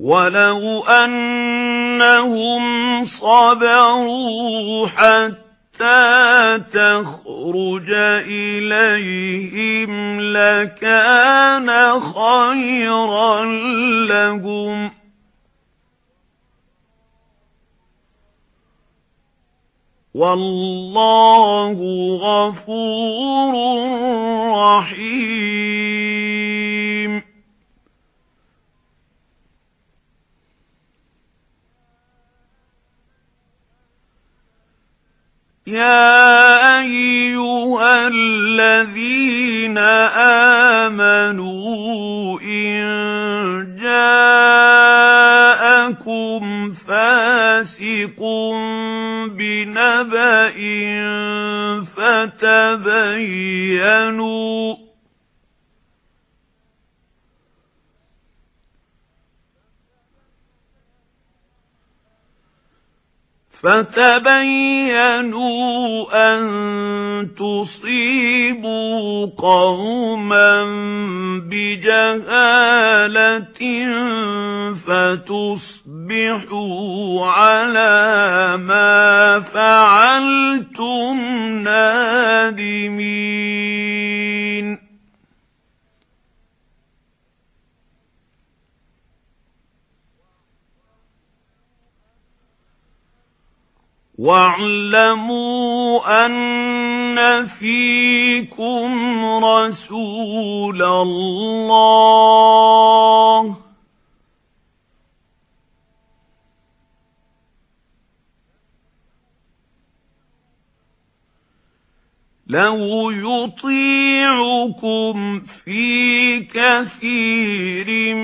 وَلَوْ أَنَّهُمْ صَبَرُوا حَتَّى تَخْرُجَ إِلَيْهِمْ لَكَانَ خَيْرًا لَّهُمْ وَاللَّهُ غَفُورٌ رَّحِيمٌ يَا أَيُّهَا الَّذِينَ آمَنُوا إِن جَاءَكُمْ فَاسِقٌ بِنَبَإٍ فَتَبَيَّنُوا فَتَبَيَّنُوا أَن تُصِيبُوا قَوْمًا بِجَهَالَةٍ فَتُصْبِحُوا عَلَى مَا وَاعْلَمُوا أَنَّ فِيكُمْ رَسُولَ اللَّهِ. لَوْ يُطِيعُكُمْ فِي كَثِيرٍ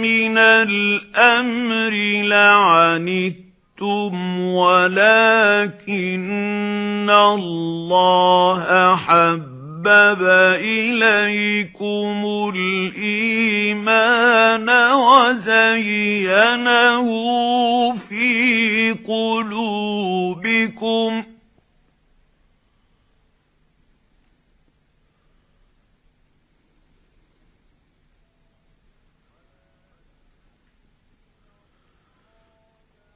مِنَ الْأَمْرِ لَعَنِتُّمْ أَنفَقْتُمْ وَلَكِنَّ اللَّهَ حَبَّبَ إِلَيْكُمُ الْإِيمَانَ وَزَيَّنَهُ فِي قُلُوبِكُمْ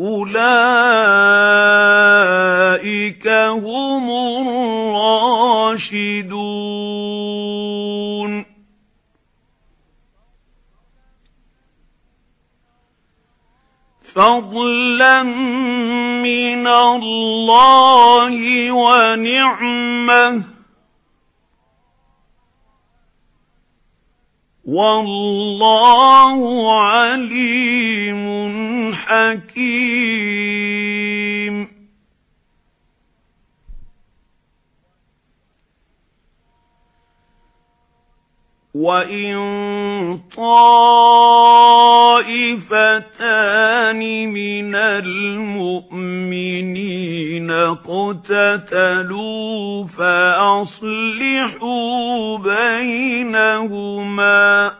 أُولَئِكَ هُمُ الرَّاشِدُونَ فَضْلًا مِنَ اللَّهِ وَنِعْمَةً وَاللَّهُ عَلِيمٌ حَكِيمٌ. وَإِن طَائِفَتَانِ مِنَ الْمُؤْمِنِينَ اقْتَتَلُوا فَأَصْلِحُوا بَيْنَهُمَا.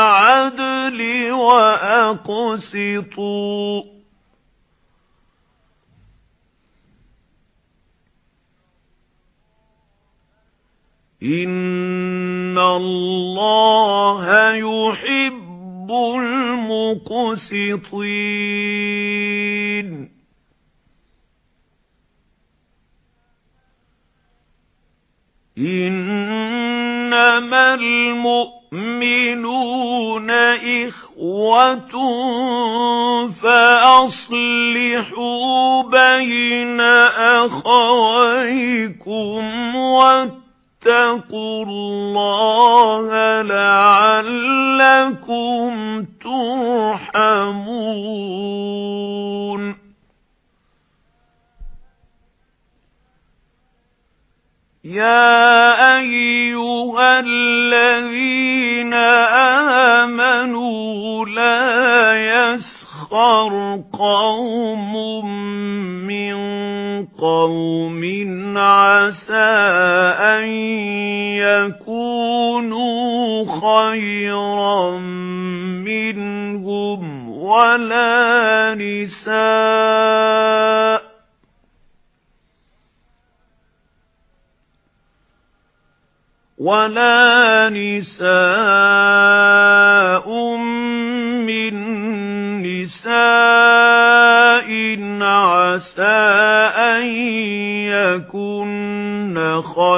بِالْعَدْلِ وَأَقْسِطُوا. إِنَّ اللَّهَ يُحِبُّ الْمُقْسِطِينَ. إِنَّمَا الْمُؤْمِنُونَ إِخْوَةٌ فَأَصْلِحُوا بَيْنَ أَخَوَيْكُمْ وَاتَّقُوا اللَّهَ لَعَلَّكُمْ تُرْحَمُونَ. يَا يَسْخَرْ قَوْمٌ مِّن قَوْمٍ عَسَىٰ أَن يَكُونُوا خَيْرًا مِّنْهُمْ وَلَا نِسَاءٌ وَلَا نِسَاءٌ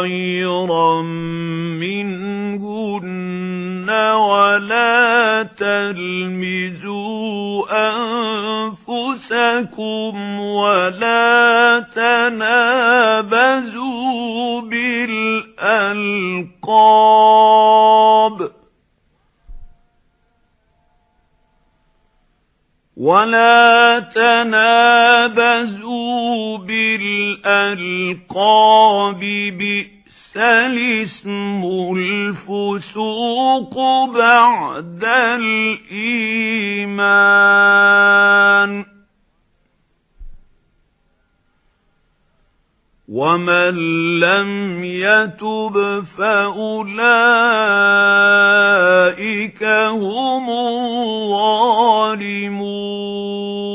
خَيْرًا مِّنْهُنَّ وَلَا تَلْمِزُوا أَنفُسَكُمْ وَلَا تَنَابَزُوا بِالْأَلْقَابِ وَلَا تَنَابَزُوا بِالْأَلْقَابِ بِئْسَ الِاسْمُ الْفُسُوقُ بَعْدَ الْإِيمَانِ. وَمَن لَّمْ يَتُبْ فَأُولَئِكَ هُمُ الظَّالِمُونَ.